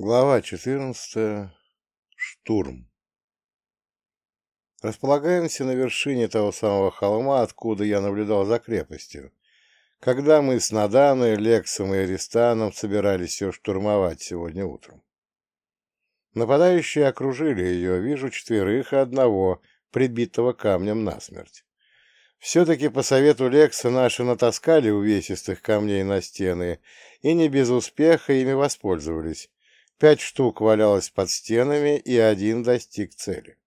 Глава 14. Штурм. Располагаемся на вершине того самого холма, откуда я наблюдал за крепостью, когда мы с Наданой, Лексом и Аристаном собирались ее штурмовать сегодня утром. Нападающие окружили ее, вижу четверых и одного, прибитого камнем насмерть. Все-таки по совету Лекса наши натаскали увесистых камней на стены и не без успеха ими воспользовались, Пять штук валялось под стенами, и один достиг цели.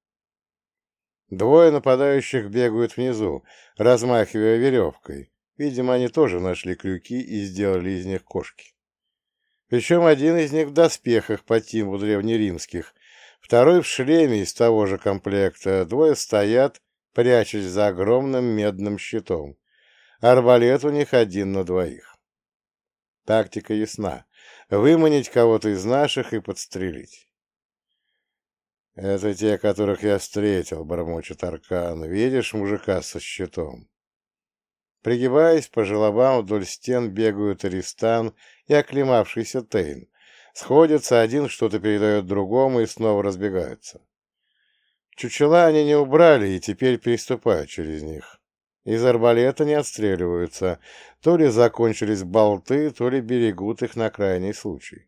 Двое нападающих бегают внизу, размахивая веревкой. Видимо, они тоже нашли крюки и сделали из них кошки. Причем один из них в доспехах по типу древнеримских, второй в шлеме из того же комплекта, двое стоят, прячась за огромным медным щитом. Арбалет у них один на двоих. Тактика ясна выманить кого-то из наших и подстрелить. «Это те, которых я встретил», — бормочет Аркан. «Видишь мужика со щитом?» Пригибаясь по желобам вдоль стен бегают Аристан и оклемавшийся Тейн. Сходятся, один что-то передает другому и снова разбегаются. Чучела они не убрали и теперь переступают через них. Из арбалета не отстреливаются, то ли закончились болты, то ли берегут их на крайний случай.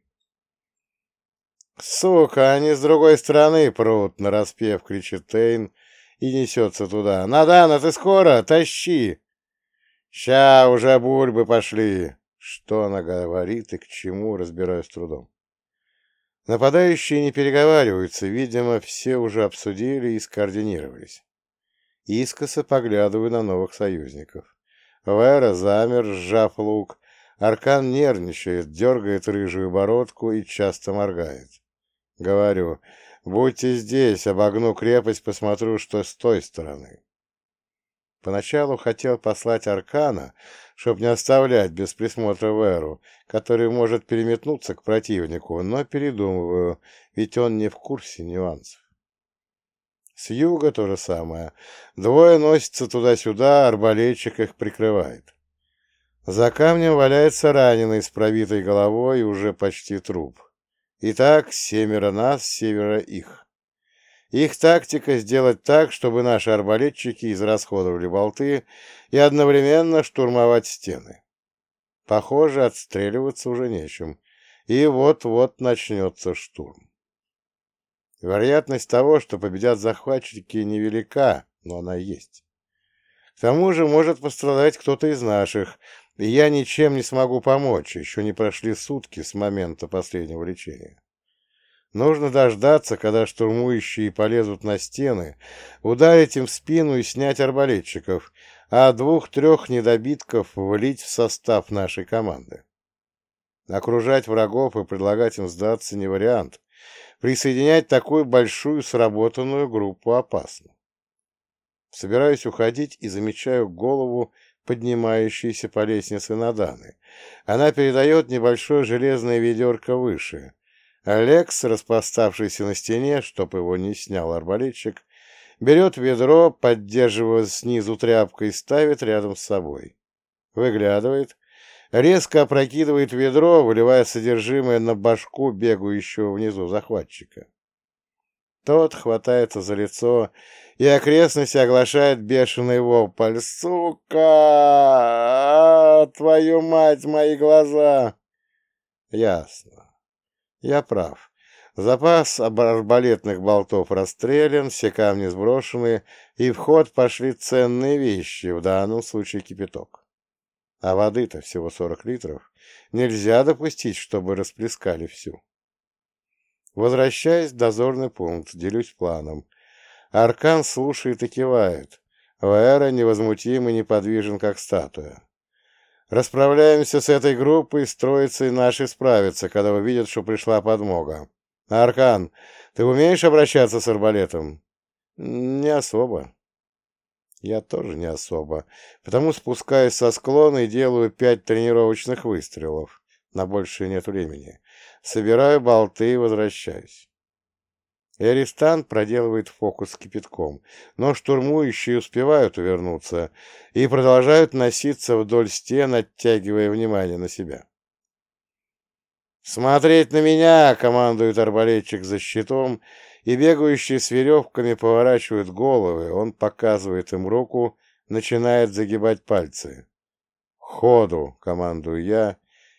«Сука, они с другой стороны прут!» — нараспев кричит Тейн и несется туда. «Надана, ты скоро? Тащи!» «Ща уже бульбы пошли!» Что она говорит и к чему, разбираюсь трудом. Нападающие не переговариваются, видимо, все уже обсудили и скоординировались. Искоса поглядываю на новых союзников. Вера замер, сжав лук. Аркан нервничает, дергает рыжую бородку и часто моргает. Говорю, будьте здесь, обогну крепость, посмотрю, что с той стороны. Поначалу хотел послать Аркана, чтобы не оставлять без присмотра Веру, который может переметнуться к противнику, но передумываю, ведь он не в курсе нюансов. С юга то же самое. Двое носятся туда-сюда, арбалетчик их прикрывает. За камнем валяется раненый с пробитой головой и уже почти труп. Итак, семеро нас, семеро их. Их тактика сделать так, чтобы наши арбалетчики израсходовали болты и одновременно штурмовать стены. Похоже, отстреливаться уже нечем, и вот-вот начнется штурм. Вероятность того, что победят захватчики, невелика, но она есть. К тому же может пострадать кто-то из наших, и я ничем не смогу помочь, еще не прошли сутки с момента последнего лечения. Нужно дождаться, когда штурмующие полезут на стены, ударить им в спину и снять арбалетчиков, а двух-трех недобитков влить в состав нашей команды. Окружать врагов и предлагать им сдаться не вариант, Присоединять такую большую сработанную группу опасно. Собираюсь уходить и замечаю голову, поднимающуюся по лестнице Наданы. Она передает небольшое железное ведерко выше. Алекс, распластавшийся на стене, чтоб его не снял арбалетчик, берет ведро, поддерживая снизу тряпкой, ставит рядом с собой. Выглядывает, резко опрокидывает ведро, выливая содержимое на башку бегающего внизу захватчика. Тот хватается за лицо и окрестности оглашает бешеный вопль. «Сука! Твою мать, мои глаза!» Ясно. Я прав. Запас арбалетных болтов расстрелян, все камни сброшены, и в ход пошли ценные вещи, в данном случае кипяток. А воды-то всего 40 литров. Нельзя допустить, чтобы расплескали всю. Возвращаясь в дозорный пункт, делюсь планом. Аркан слушает и кивает. Ваэра невозмутим и неподвижен, как статуя. Расправляемся с этой группой, строится и наши справятся, когда увидят, что пришла подмога. Аркан, ты умеешь обращаться с арбалетом? Не особо. Я тоже не особо, потому спускаюсь со склона и делаю пять тренировочных выстрелов. На большее нет времени. Собираю болты и возвращаюсь. Эристан проделывает фокус с кипятком, но штурмующие успевают увернуться и продолжают носиться вдоль стен, оттягивая внимание на себя. «Смотреть на меня!» — командует арбалетчик за щитом, и бегающие с веревками поворачивают головы. Он показывает им руку, начинает загибать пальцы. «Ходу!» — командую я,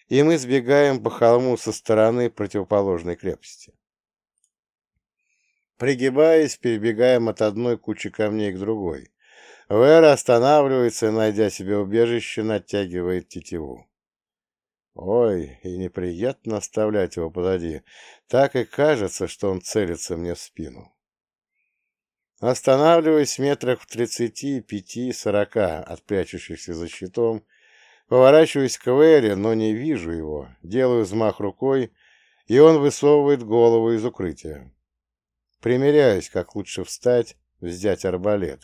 и мы сбегаем по холму со стороны противоположной крепости. Пригибаясь, перебегаем от одной кучи камней к другой. Вера останавливается найдя себе убежище, натягивает тетиву. Ой, и неприятно оставлять его позади. Так и кажется, что он целится мне в спину. Останавливаясь в метрах в тридцати пяти-сорока от прячущихся за щитом, поворачиваюсь к Вере, но не вижу его. Делаю взмах рукой, и он высовывает голову из укрытия. Примеряюсь, как лучше встать, взять арбалет.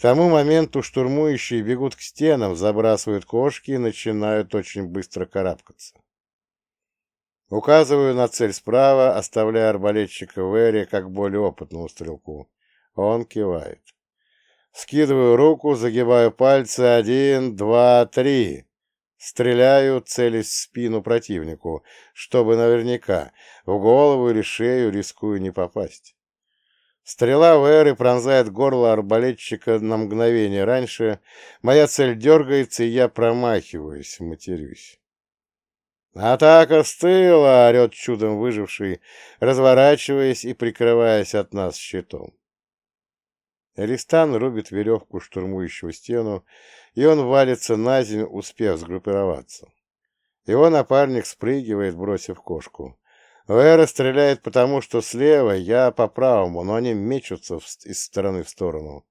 К тому моменту штурмующие бегут к стенам, забрасывают кошки и начинают очень быстро карабкаться. Указываю на цель справа, оставляя арбалетчика Вэри как более опытному стрелку. Он кивает. Скидываю руку, загибаю пальцы. Один, два, три. Стреляю, целясь в спину противнику, чтобы наверняка, в голову или шею рискую не попасть. Стрела Вэры пронзает горло арбалетчика на мгновение раньше. Моя цель дергается, и я промахиваюсь, матерюсь. «Атака с тыла!» — орет чудом выживший, разворачиваясь и прикрываясь от нас щитом. Элистан рубит веревку штурмующего стену, и он валится на землю, успев сгруппироваться. Его напарник спрыгивает, бросив кошку. Вера стреляет потому, что слева, я по правому, но они мечутся из стороны в сторону.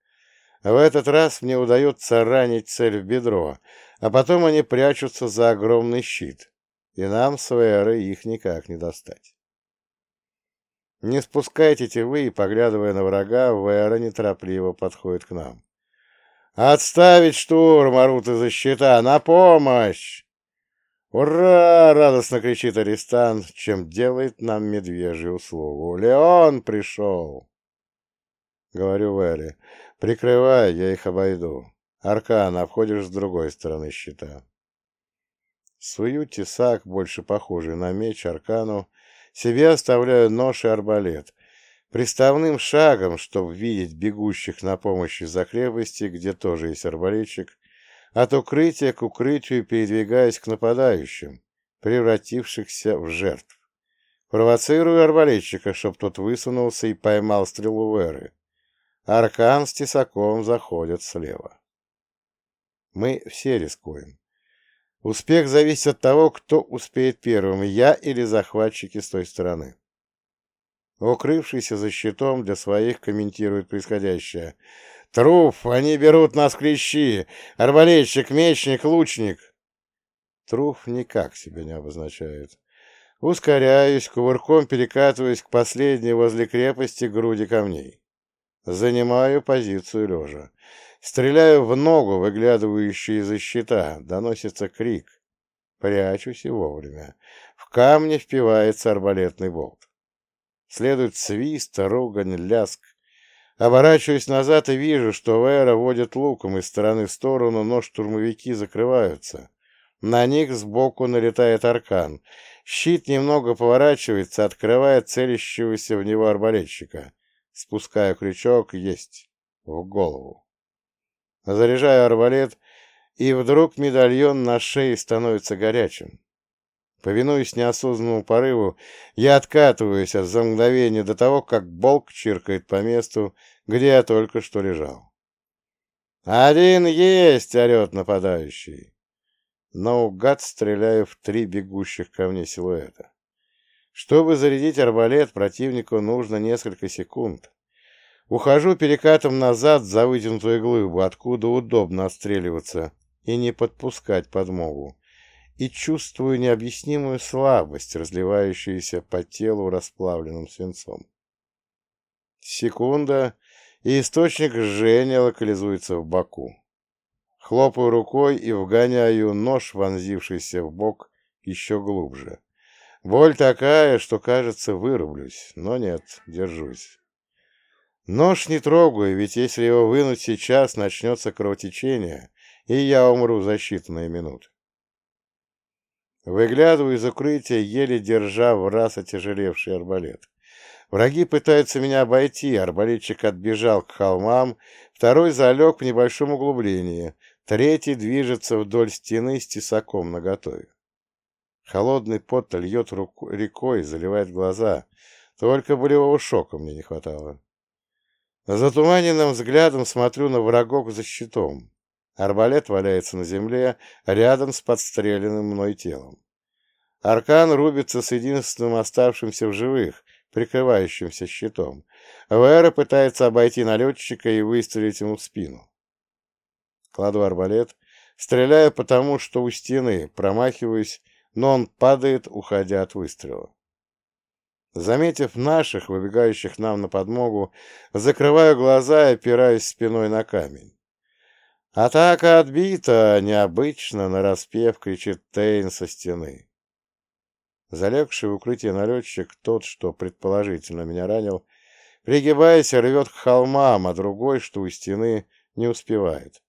В этот раз мне удается ранить цель в бедро, а потом они прячутся за огромный щит, и нам с Верой их никак не достать. Не спускайте тетивы и, поглядывая на врага, Вера неторопливо подходит к нам. «Отставить штурм!» — орут из-за щита. «На помощь!» «Ура!» — радостно кричит арестант, чем делает нам медвежью услугу. «Леон пришел!» Говорю Вэлли. «Прикрывай, я их обойду. Аркан, обходишь с другой стороны щита». Сую тесак, больше похожий на меч Аркану, себе оставляю нож и арбалет. Приставным шагом, чтобы видеть бегущих на помощь из-за крепости, где тоже есть арбалетчик, от укрытия к укрытию передвигаясь к нападающим, превратившихся в жертв. Провоцирую арбалетчика, чтоб тот высунулся и поймал стрелу Веры. Аркан с тесаком заходят слева. Мы все рискуем. Успех зависит от того, кто успеет первым, я или захватчики с той стороны. Укрывшийся за щитом для своих комментирует происходящее. Труп, они берут нас клещи. Арбалетчик, мечник, лучник. Труп никак себя не обозначает. Ускоряюсь, кувырком перекатываюсь к последней возле крепости груди камней. Занимаю позицию лежа. Стреляю в ногу, выглядывающую из-за щита. Доносится крик. Прячусь и вовремя. В камне впивается арбалетный болт. Следует свист, ругань, ляск. Оборачиваюсь назад и вижу, что Вера водит луком из стороны в сторону, но штурмовики закрываются. На них сбоку налетает аркан. Щит немного поворачивается, открывает целящегося в него арбалетчика. Спускаю крючок, есть, в голову. Заряжаю арбалет, и вдруг медальон на шее становится горячим. Повинуясь неосознанному порыву, я откатываюсь от за мгновения до того, как болк чиркает по месту, где я только что лежал. «Один есть!» — орет нападающий. Наугад стреляю в три бегущих ко мне силуэта. Чтобы зарядить арбалет, противнику нужно несколько секунд. Ухожу перекатом назад за вытянутую глыбу, откуда удобно отстреливаться и не подпускать подмогу и чувствую необъяснимую слабость, разливающуюся по телу расплавленным свинцом. Секунда, и источник жжения локализуется в боку. Хлопаю рукой и вгоняю нож, вонзившийся в бок, еще глубже. Боль такая, что, кажется, вырублюсь, но нет, держусь. Нож не трогаю, ведь если его вынуть сейчас, начнется кровотечение, и я умру за считанные минуты. Выглядываю из укрытия, еле держа в раз отяжелевший арбалет. Враги пытаются меня обойти, арбалетчик отбежал к холмам, второй залег в небольшом углублении, третий движется вдоль стены с тесаком наготове. Холодный пот льет руку, рекой, заливает глаза. Только болевого шока мне не хватало. Затуманенным взглядом смотрю на врагов за щитом. Арбалет валяется на земле, рядом с подстреленным мной телом. Аркан рубится с единственным оставшимся в живых, прикрывающимся щитом. Вера пытается обойти налетчика и выстрелить ему в спину. Кладу арбалет, стреляю потому, что у стены, промахиваюсь, но он падает, уходя от выстрела. Заметив наших, выбегающих нам на подмогу, закрываю глаза и опираюсь спиной на камень. «Атака отбита!» — необычно, нараспев, кричит Тейн со стены. Залегший в укрытие налетчик, тот, что предположительно меня ранил, пригибаясь, рвет к холмам, а другой, что у стены, не успевает.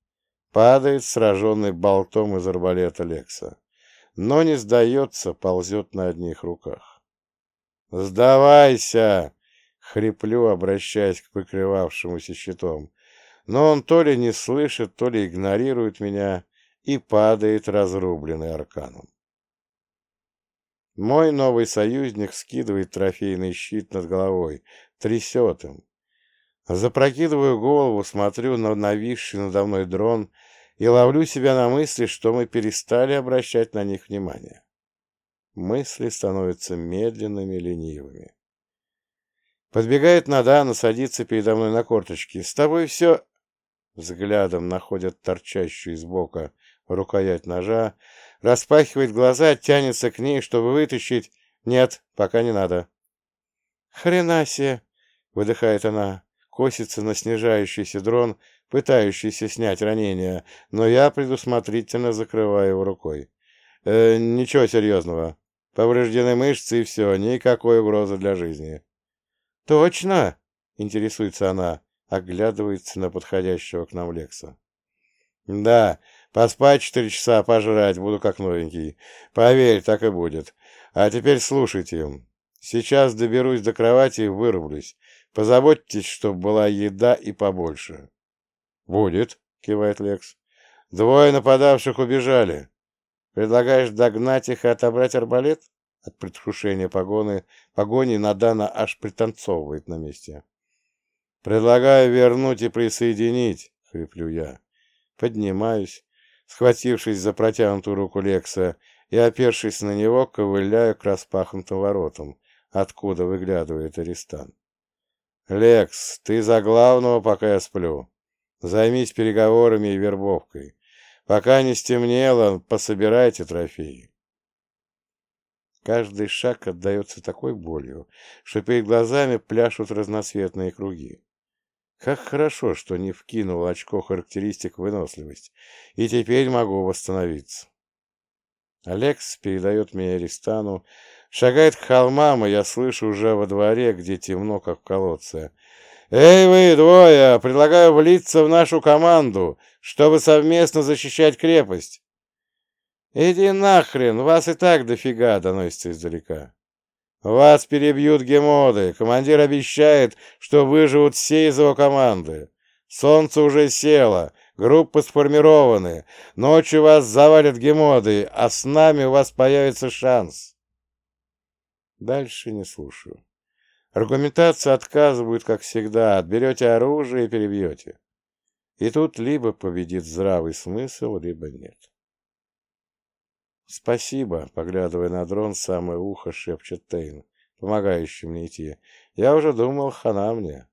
Падает, сраженный болтом из арбалета Лекса. Но не сдается, ползет на одних руках. «Сдавайся!» — хриплю, обращаясь к покрывавшемуся щитом. Но он то ли не слышит, то ли игнорирует меня и падает, разрубленный арканом. Мой новый союзник скидывает трофейный щит над головой, трясет им. Запрокидываю голову, смотрю на нависший надо мной дрон и ловлю себя на мысли, что мы перестали обращать на них внимание. Мысли становятся медленными, ленивыми. Подбегает Надана, садится передо мной на корточки. «С тобой все...» Взглядом находят торчащую из бока рукоять ножа, распахивает глаза, тянется к ней, чтобы вытащить. Нет, пока не надо. «Хрена себе!» — выдыхает она, косится на снижающийся дрон, пытающийся снять ранение, но я предусмотрительно закрываю его рукой. «Э, «Ничего серьезного. Повреждены мышцы и все, никакой угрозы для жизни». «Точно?» — интересуется она, оглядывается на подходящего к нам Лекса. «Да, Поспать четыре часа, пожрать, буду как новенький. Поверь, так и будет. А теперь слушайте. Сейчас доберусь до кровати и вырублюсь. Позаботьтесь, чтобы была еда и побольше. — Будет, — кивает Лекс. — Двое нападавших убежали. Предлагаешь догнать их и отобрать арбалет? От предвкушения погоны, погони Надана аж пританцовывает на месте. — Предлагаю вернуть и присоединить, — хриплю я. Поднимаюсь, схватившись за протянутую руку Лекса и, опершись на него, ковыляю к распахнутым воротам, откуда выглядывает арестант. «Лекс, ты за главного, пока я сплю. Займись переговорами и вербовкой. Пока не стемнело, пособирайте трофеи». Каждый шаг отдается такой болью, что перед глазами пляшут разноцветные круги. Как хорошо, что не вкинул очко характеристик выносливость, и теперь могу восстановиться. Алекс передает меня Ристану, шагает к холмам, и я слышу уже во дворе, где темно, как в колодце. «Эй вы, двое, предлагаю влиться в нашу команду, чтобы совместно защищать крепость». «Иди нахрен, вас и так дофига», — доносится издалека. «Вас перебьют гемоды. Командир обещает, что выживут все из его команды. Солнце уже село, группы сформированы. Ночью вас завалят гемоды, а с нами у вас появится шанс». Дальше не слушаю. Аргументация отказывают, как всегда. Отберете оружие и перебьете. И тут либо победит здравый смысл, либо нет. «Спасибо», — поглядывая на дрон, самое ухо шепчет Тейн, помогающий мне идти. «Я уже думал, хана мне.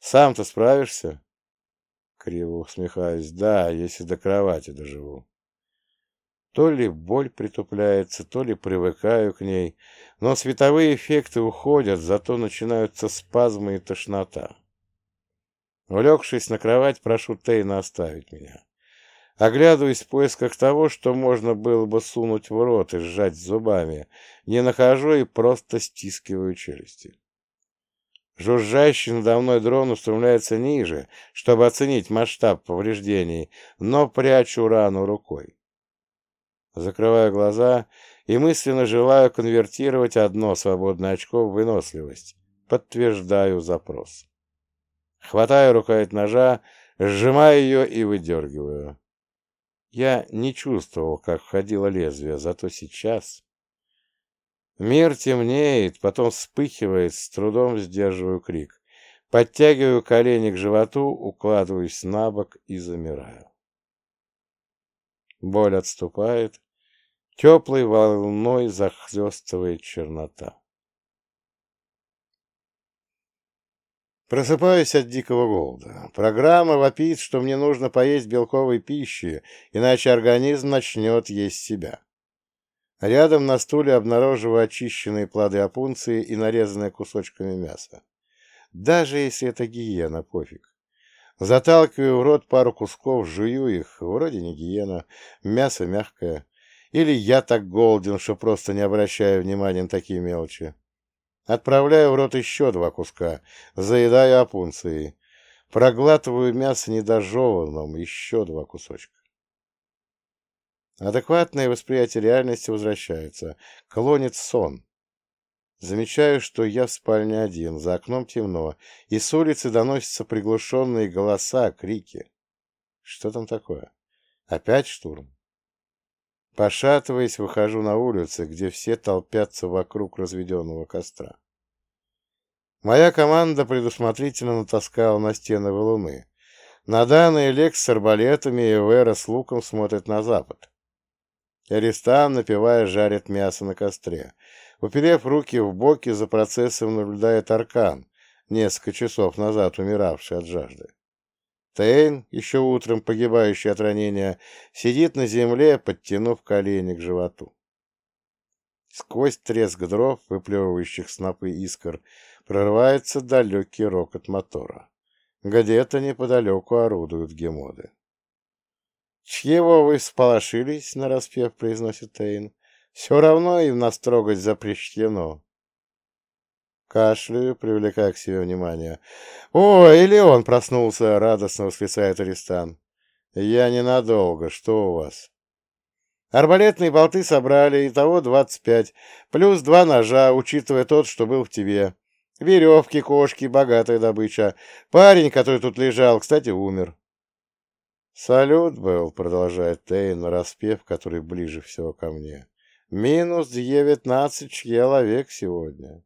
Сам-то справишься?» Криво усмехаюсь. «Да, если до кровати доживу». То ли боль притупляется, то ли привыкаю к ней, но световые эффекты уходят, зато начинаются спазмы и тошнота. Улегшись на кровать, прошу Тейна оставить меня. Оглядываясь в поисках того, что можно было бы сунуть в рот и сжать зубами, не нахожу и просто стискиваю челюсти. Жужжащий надо мной дрон устремляется ниже, чтобы оценить масштаб повреждений, но прячу рану рукой. Закрываю глаза и мысленно желаю конвертировать одно свободное очко в выносливость. Подтверждаю запрос. Хватаю рукоять ножа, сжимаю ее и выдергиваю. Я не чувствовал, как входило лезвие, зато сейчас... Мир темнеет, потом вспыхивает, с трудом сдерживаю крик. Подтягиваю колени к животу, укладываюсь на бок и замираю. Боль отступает, теплой волной захлестывает чернота. Просыпаюсь от дикого голода. Программа вопит, что мне нужно поесть белковой пищи, иначе организм начнет есть себя. Рядом на стуле обнаруживаю очищенные плоды опунции и нарезанное кусочками мясо. Даже если это гиена, пофиг. Заталкиваю в рот пару кусков, жую их, вроде не гиена, мясо мягкое. Или я так голоден, что просто не обращаю внимания на такие мелочи. Отправляю в рот еще два куска, заедаю опунцией. Проглатываю мясо недожеванным, еще два кусочка. Адекватное восприятие реальности возвращается. Клонит сон. Замечаю, что я в спальне один, за окном темно, и с улицы доносятся приглушенные голоса, крики. Что там такое? Опять штурм? Пошатываясь, выхожу на улицу, где все толпятся вокруг разведенного костра. Моя команда предусмотрительно натаскала на стены валуны. Надан и Лекс с арбалетами и Вера с луком смотрят на запад. Аристан, напивая, жарит мясо на костре. Уперев руки в боки, за процессом наблюдает Аркан, несколько часов назад умиравший от жажды. Тейн, еще утром погибающий от ранения, сидит на земле, подтянув колени к животу. Сквозь треск дров, выплевывающих снопы искр, прорывается далекий рокот мотора. Где-то неподалеку орудуют гемоды. «Чьего вы сполошились?» — нараспев произносит Тейн. «Все равно им нас трогать запрещено». Кашляю, привлекая к себе внимание. «О, или он проснулся!» — радостно восклицает Аристан. «Я ненадолго. Что у вас?» «Арбалетные болты собрали, итого двадцать пять, плюс два ножа, учитывая тот, что был в тебе. Веревки, кошки, богатая добыча. Парень, который тут лежал, кстати, умер». «Салют был», — продолжает Тейн, распев, который ближе всего ко мне. «Минус девятнадцать человек сегодня».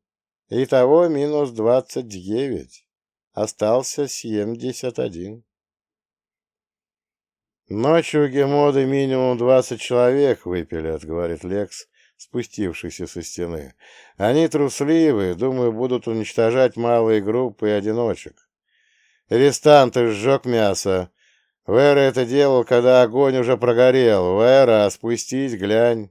Итого минус двадцать девять. Остался семьдесят один. «Ночью гемоды минимум двадцать человек выпилят», — говорит Лекс, спустившийся со стены. «Они трусливые, думаю, будут уничтожать малые группы и одиночек. Рестанты сжег мясо. Вера это делал, когда огонь уже прогорел. Вера, спустись, глянь».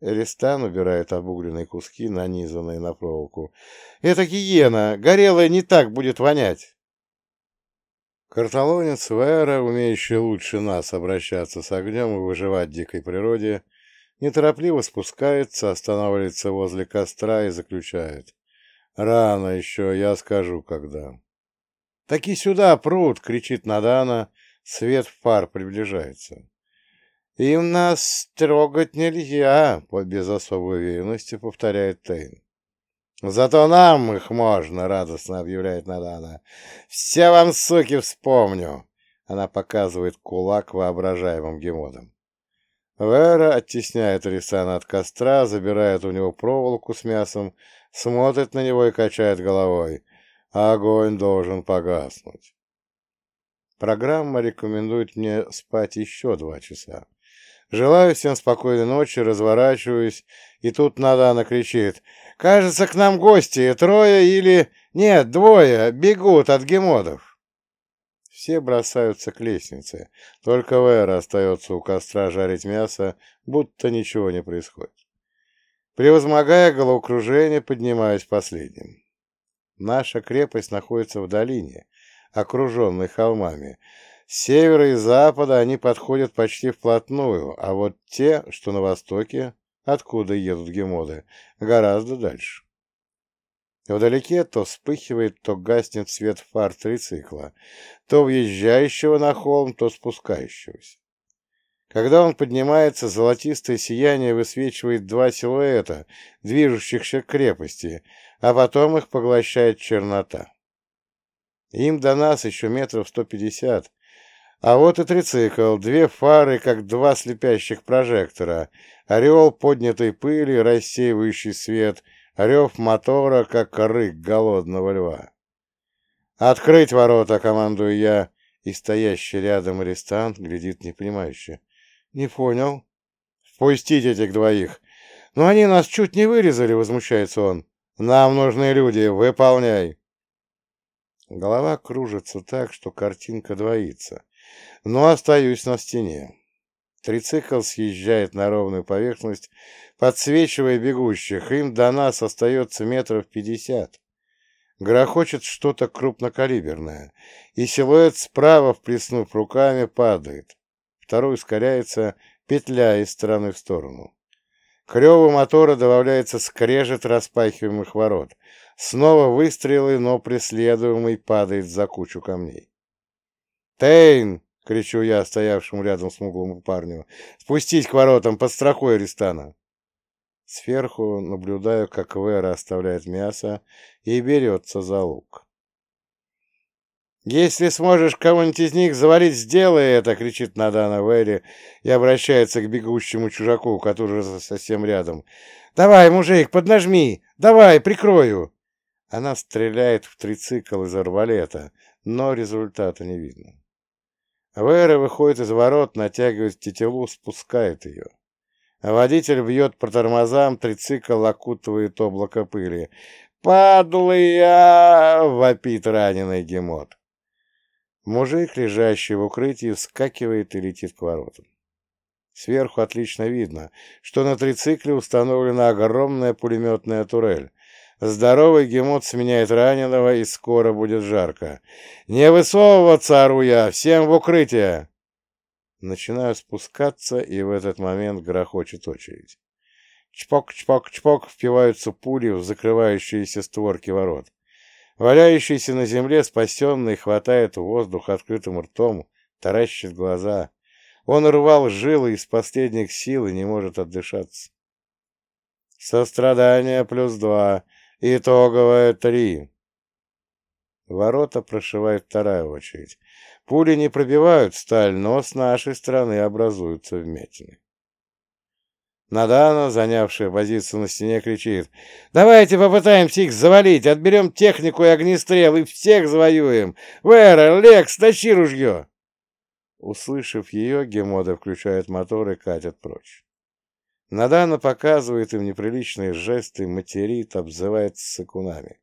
Эристан убирает обугленные куски, нанизанные на проволоку. «Это гиена! Горелая не так будет вонять!» Карталонец Вера, умеющий лучше нас обращаться с огнем и выживать в дикой природе, неторопливо спускается, останавливается возле костра и заключает. «Рано еще, я скажу, когда». «Таки сюда, пруд!» — кричит Надана. Свет фар приближается. «Им нас трогать нельзя», — без особой уверенности повторяет Тейн. «Зато нам их можно», — радостно объявляет Надана. «Все вам, суки, вспомню!» Она показывает кулак воображаемым гемодом. Вера оттесняет Рисана от костра, забирает у него проволоку с мясом, смотрит на него и качает головой. Огонь должен погаснуть. Программа рекомендует мне спать еще два часа. Желаю всем спокойной ночи, разворачиваюсь, и тут Надана кричит. «Кажется, к нам гости, трое или... Нет, двое, бегут от гемодов». Все бросаются к лестнице, только Вера остается у костра жарить мясо, будто ничего не происходит. Превозмогая головокружение, поднимаюсь последним. Наша крепость находится в долине, окруженной холмами, с севера и запада они подходят почти вплотную, а вот те, что на востоке, откуда едут гемоды, гораздо дальше. Вдалеке то вспыхивает, то гаснет свет фар трицикла, то въезжающего на холм, то спускающегося. Когда он поднимается, золотистое сияние высвечивает два силуэта, движущихся к крепости, а потом их поглощает чернота. Им до нас еще метров сто пятьдесят, а вот и трицикл, две фары, как два слепящих прожектора, орел поднятой пыли, рассеивающий свет, рев мотора, как рык голодного льва. «Открыть ворота!» — командую я, и стоящий рядом арестант глядит непонимающе. «Не понял». «Впустить этих двоих!» «Но они нас чуть не вырезали!» — возмущается он. «Нам нужны люди! Выполняй!» Голова кружится так, что картинка двоится но остаюсь на стене. Трицикл съезжает на ровную поверхность, подсвечивая бегущих. Им до нас остается метров пятьдесят. Грохочет что-то крупнокалиберное, и силуэт справа, вплеснув руками, падает. Второй ускоряется, петля из стороны в сторону. К реву мотора добавляется скрежет распахиваемых ворот. Снова выстрелы, но преследуемый падает за кучу камней. «Тейн!» — кричу я стоявшему рядом смуглому парню. «Спустись к воротам, под страхой арестана!» Сверху наблюдаю, как Вера оставляет мясо и берется за лук. «Если сможешь кого-нибудь из них завалить, сделай это!» — кричит Надана Вэри и обращается к бегущему чужаку, который совсем рядом. «Давай, мужик, поднажми! Давай, прикрою!» Она стреляет в трицикл из арбалета, но результата не видно. Вера выходит из ворот, натягивает тетиву, спускает ее. Водитель бьет по тормозам, трицикл окутывает облако пыли. «Падлая!» — вопит раненый гемот. Мужик, лежащий в укрытии, вскакивает и летит к воротам. Сверху отлично видно, что на трицикле установлена огромная пулеметная турель, Здоровый гемот сменяет раненого, и скоро будет жарко. «Не высовываться, ору я! Всем в укрытие!» Начинаю спускаться, и в этот момент грохочет очередь. Чпок-чпок-чпок впиваются пули в закрывающиеся створки ворот. Валяющийся на земле спасенный хватает воздух открытым ртом, таращит глаза. Он рвал жилы из последних сил и не может отдышаться. Сострадание плюс два — Итоговая три. Ворота прошивает вторая очередь. Пули не пробивают сталь, но с нашей стороны образуются вмятины. Надана, занявшая позицию на стене, кричит. «Давайте попытаемся их завалить, отберем технику и огнестрел и всех завоюем! Вера, Лекс, тащи ружье!» Услышав ее, Гемода включает мотор и катят прочь. Надана показывает им неприличные жесты, материт, обзывает сыкунами.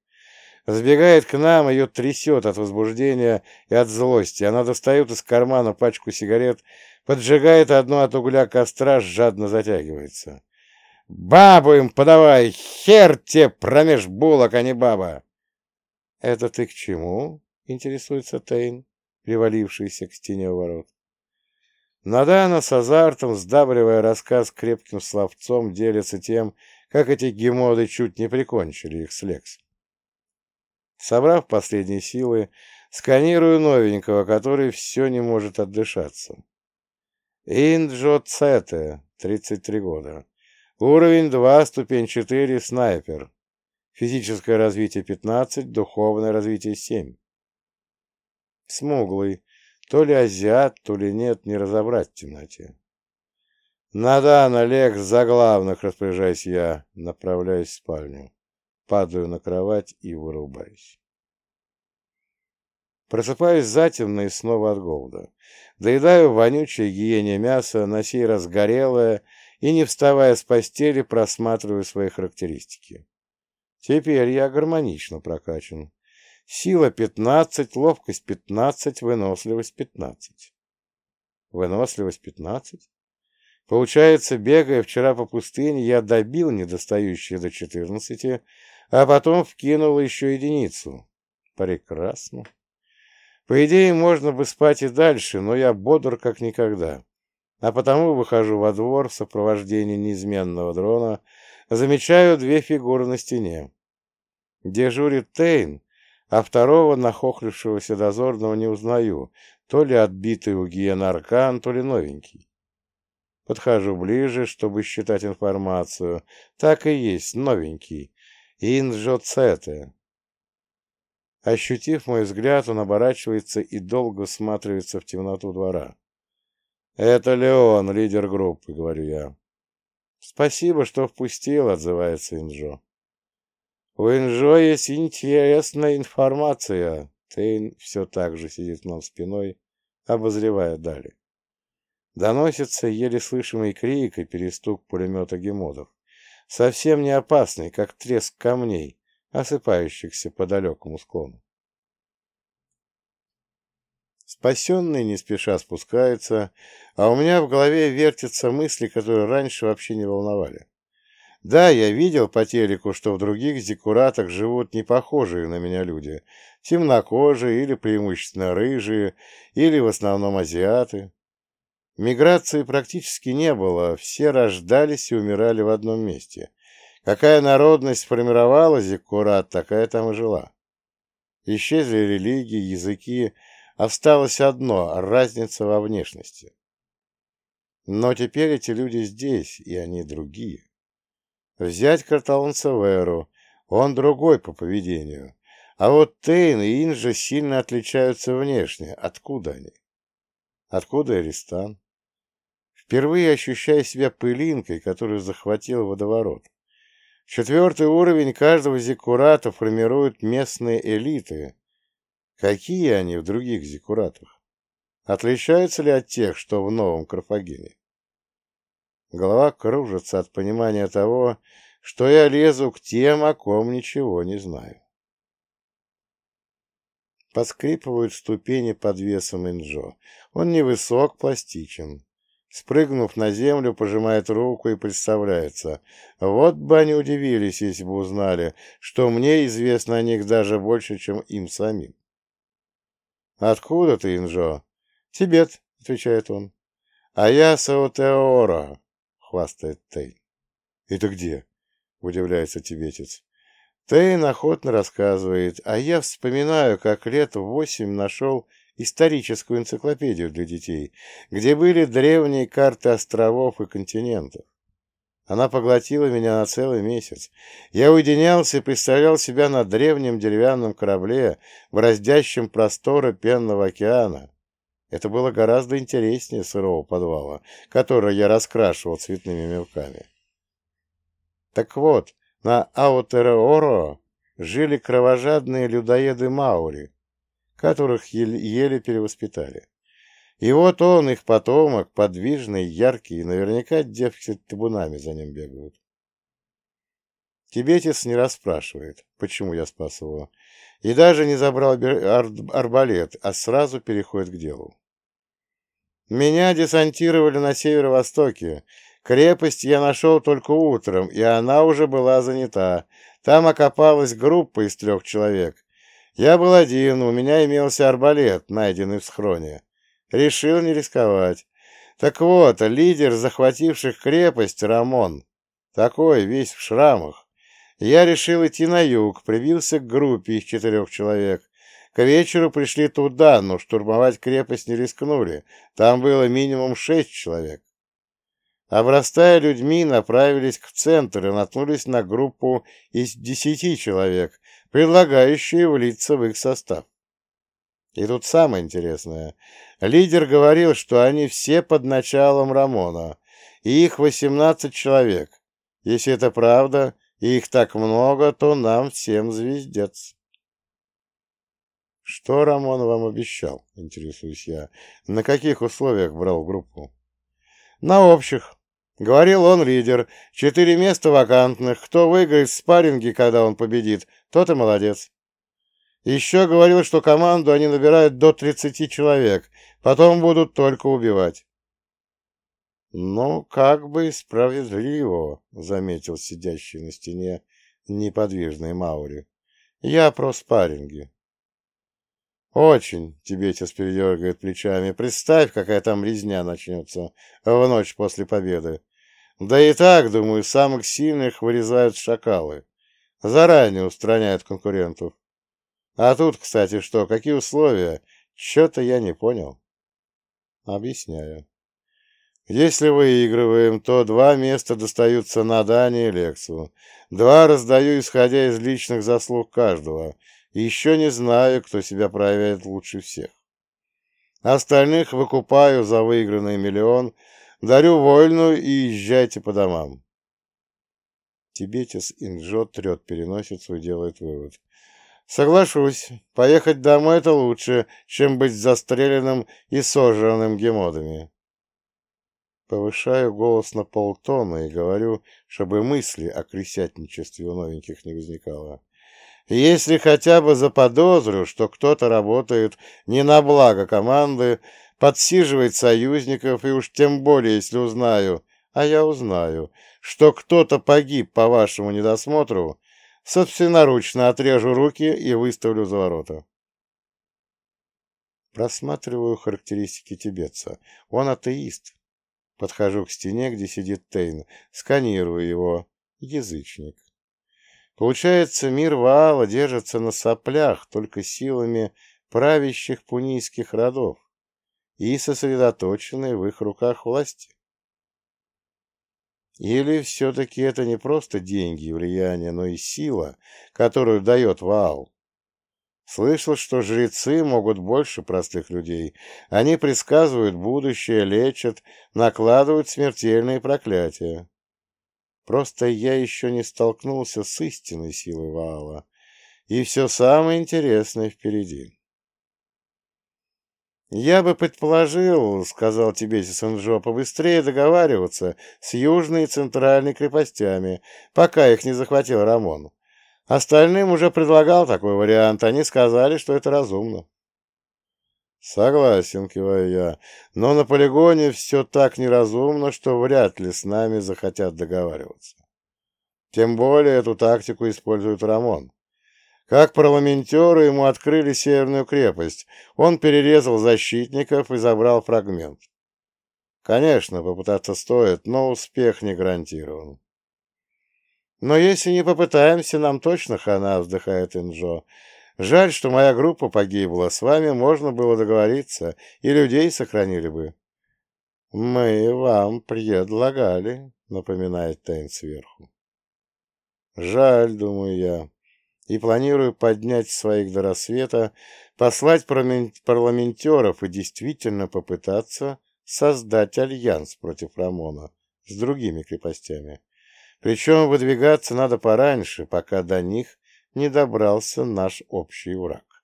Сбегает к нам, ее трясет от возбуждения и от злости. Она достает из кармана пачку сигарет, поджигает одну от угля костра, жадно затягивается. «Бабу им подавай! Хер те промеж булок, а не баба!» «Это ты к чему?» — интересуется Тейн, привалившийся к стене ворот. Надана с азартом, сдабривая рассказ крепким словцом, делится тем, как эти гемоды чуть не прикончили их с Лекс. Собрав последние силы, сканирую новенького, который все не может отдышаться. Инджо Цете, 33 года. Уровень 2, ступень 4, снайпер. Физическое развитие 15, духовное развитие 7. Смуглый, то ли азиат, то ли нет, не разобрать в темноте. «Надан, Олег, за главных распоряжаюсь я», направляюсь в спальню. Падаю на кровать и вырубаюсь. Просыпаюсь затемно и снова от голода. Доедаю вонючее гиене мясо, на сей раз горелое, и, не вставая с постели, просматриваю свои характеристики. Теперь я гармонично прокачан. Сила 15, ловкость 15, выносливость 15. Выносливость 15? Получается, бегая вчера по пустыне, я добил недостающие до 14, а потом вкинул еще единицу. Прекрасно. По идее, можно бы спать и дальше, но я бодр как никогда. А потому выхожу во двор в сопровождении неизменного дрона, замечаю две фигуры на стене. Дежурит Тейн, а второго нахохлившегося дозорного не узнаю, то ли отбитый у гиена аркан, то ли новенький. Подхожу ближе, чтобы считать информацию. Так и есть, новенький. Инжо. Ощутив мой взгляд, он оборачивается и долго всматривается в темноту двора. «Это Леон, лидер группы», — говорю я. «Спасибо, что впустил», — отзывается Инжо. «У Инжо есть интересная информация». Тейн все так же сидит нам спиной, обозревая далее. Доносится еле слышимый крик и перестук пулемета гемодов. Совсем не опасный, как треск камней, осыпающихся по далекому склону. Спасенный не спеша спускается, а у меня в голове вертятся мысли, которые раньше вообще не волновали. Да, я видел по телеку, что в других зекуратах живут не похожие на меня люди, темнокожие или преимущественно рыжие, или в основном азиаты. Миграции практически не было, все рождались и умирали в одном месте. Какая народность сформировала зекурат, такая там и жила. Исчезли религии, языки, осталось одно — разница во внешности. Но теперь эти люди здесь, и они другие. Взять карталонца Веру, он другой по поведению. А вот Тейн и Инжа сильно отличаются внешне. Откуда они? Откуда Аристан? Впервые ощущаю себя пылинкой, которую захватил водоворот. Четвертый уровень каждого зиккурата формирует местные элиты. Какие они в других зиккуратах? Отличаются ли от тех, что в новом Карфагене? Голова кружится от понимания того, что я лезу к тем, о ком ничего не знаю. Поскрипывают ступени под весом Инжо. Он невысок, пластичен. Спрыгнув на землю, пожимает руку и представляется. Вот бы они удивились, если бы узнали, что мне известно о них даже больше, чем им самим. «Откуда ты, Инжо?» «Тибет», — отвечает он. «А я Саутеора», хвастает Тейн. «Это где?» — удивляется тибетец. Тейн охотно рассказывает, а я вспоминаю, как лет восемь нашел историческую энциклопедию для детей, где были древние карты островов и континентов. Она поглотила меня на целый месяц. Я уединялся и представлял себя на древнем деревянном корабле, бороздящем просторы пенного океана, это было гораздо интереснее сырого подвала, который я раскрашивал цветными мелками. Так вот, на Аутереоро жили кровожадные людоеды Маури, которых еле, еле перевоспитали. И вот он, их потомок, подвижный, яркий, наверняка девки табунами за ним бегают. Тибетец не расспрашивает, почему я спас его, и даже не забрал арбалет, а сразу переходит к делу. Меня десантировали на северо-востоке. Крепость я нашел только утром, и она уже была занята. Там окопалась группа из трех человек. Я был один, у меня имелся арбалет, найденный в схроне. Решил не рисковать. Так вот, лидер захвативших крепость Рамон. Такой, весь в шрамах. Я решил идти на юг, привился к группе из четырех человек. К вечеру пришли туда, но штурмовать крепость не рискнули. Там было минимум шесть человек. Обрастая людьми, направились к центру и наткнулись на группу из десяти человек, предлагающие влиться в их состав. И тут самое интересное. Лидер говорил, что они все под началом Рамона, и их восемнадцать человек. Если это правда, их так много, то нам всем звездец. Что Рамон вам обещал, интересуюсь я. На каких условиях брал группу? На общих. Говорил он лидер. Четыре места вакантных. Кто выиграет в спарринге, когда он победит, тот и молодец. Еще говорил, что команду они набирают до 30 человек, потом будут только убивать. «Ну, как бы справедливо», — заметил сидящий на стене неподвижный Маури. «Я про спарринги». «Очень», — тибетец передергивает плечами. «Представь, какая там резня начнется в ночь после победы. Да и так, думаю, самых сильных вырезают шакалы. Заранее устраняют конкурентов. А тут, кстати, что, какие условия? Чё-то я не понял». Объясняю. Если выигрываем, то два места достаются Надане и Лексу. Два раздаю, исходя из личных заслуг каждого. Еще не знаю, кто себя проявляет лучше всех. Остальных выкупаю за выигранный миллион, дарю вольную и езжайте по домам. Тибетис Инджо трет переносицу и делает вывод. Соглашусь, поехать домой — это лучше, чем быть застреленным и сожранным гемодами. Повышаю голос на полтона и говорю, чтобы мысли о крысятничестве у новеньких не возникало. Если хотя бы заподозрю, что кто-то работает не на благо команды, подсиживает союзников, и уж тем более, если узнаю, а я узнаю, что кто-то погиб по вашему недосмотру, собственноручно отрежу руки и выставлю за ворота. Просматриваю характеристики тибетца. Он атеист, Подхожу к стене, где сидит Тейн, сканирую его. Язычник. Получается, мир Ваала держится на соплях только силами правящих пунийских родов и сосредоточенной в их руках власти. Или все-таки это не просто деньги и влияние, но и сила, которую дает Ваал? Слышал, что жрецы могут больше простых людей. Они предсказывают будущее, лечат, накладывают смертельные проклятия. Просто я еще не столкнулся с истинной силой Ваала. И все самое интересное впереди. «Я бы предположил, — сказал тебе Сенжо, — побыстрее договариваться с южной и центральной крепостями, пока их не захватил Рамон. Остальным уже предлагал такой вариант, они сказали, что это разумно. Согласен, киваю я, но на полигоне все так неразумно, что вряд ли с нами захотят договариваться. Тем более эту тактику использует Рамон. Как парламентеры ему открыли Северную крепость, он перерезал защитников и забрал фрагмент. Конечно, попытаться стоит, но успех не гарантирован. Но если не попытаемся, нам точно хана, вздыхает Инжо. Жаль, что моя группа погибла. С вами можно было договориться, и людей сохранили бы. Мы вам предлагали, напоминает Тейн сверху. Жаль, думаю я, и планирую поднять своих до рассвета, послать парламентеров и действительно попытаться создать альянс против Рамона с другими крепостями. Причем выдвигаться надо пораньше, пока до них не добрался наш общий враг.